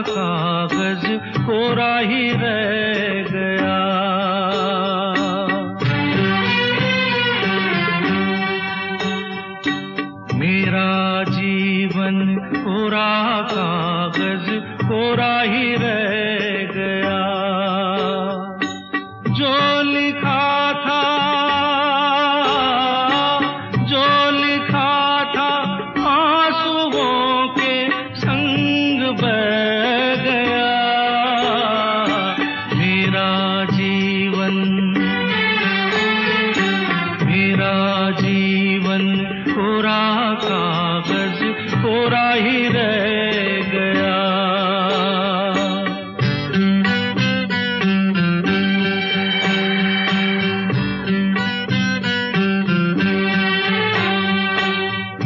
कागज़ कोरा ही रह गया। मेरा जीवन कोरा कागज़ कोरा ही रह जीवन। मेरा जीवन कोरा कागज़ कोरा ही रह गया।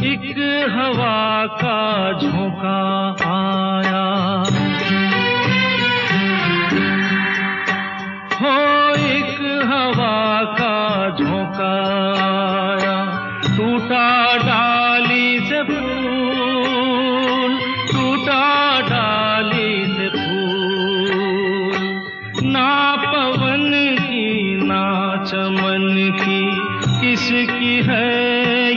एक हवा का झोंका टूटा डाली से फूल, टूटा डाली से फूल। ना पवन की, ना चमन की, किसकी है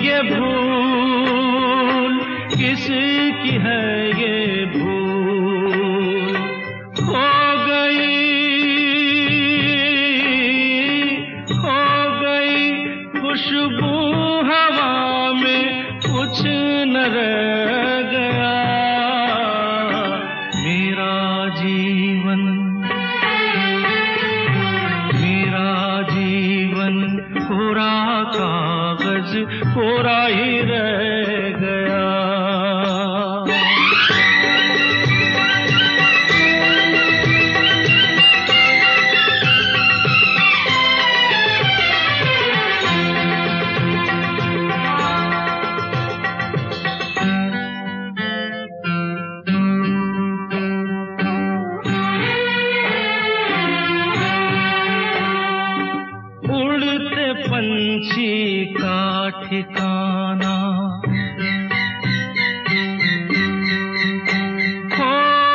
ये भूल? किसकी है ये भूल? खो गई खो गई खुशबू गया। मेरा जीवन मेरा जीवन कोरा कागज़ कोरा ही रह ठिकाना।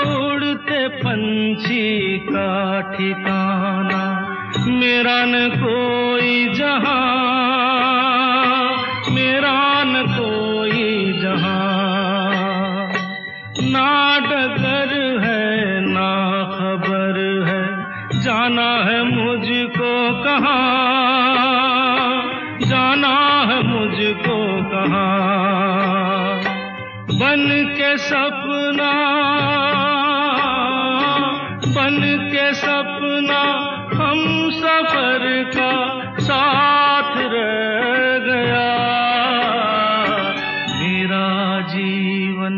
उड़ते पंछी का ठिकाना मेरा न कोई जहाँ मेरा न कोई जहाँ। ना डगर है, ना खबर है, जाना है मुझको कहाँ। बन के सपना, बन के सपना हम सफ़र का साथ रह गया। मेरा जीवन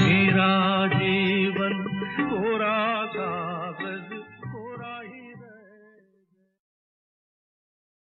मेरा जीवन कोरा कागज़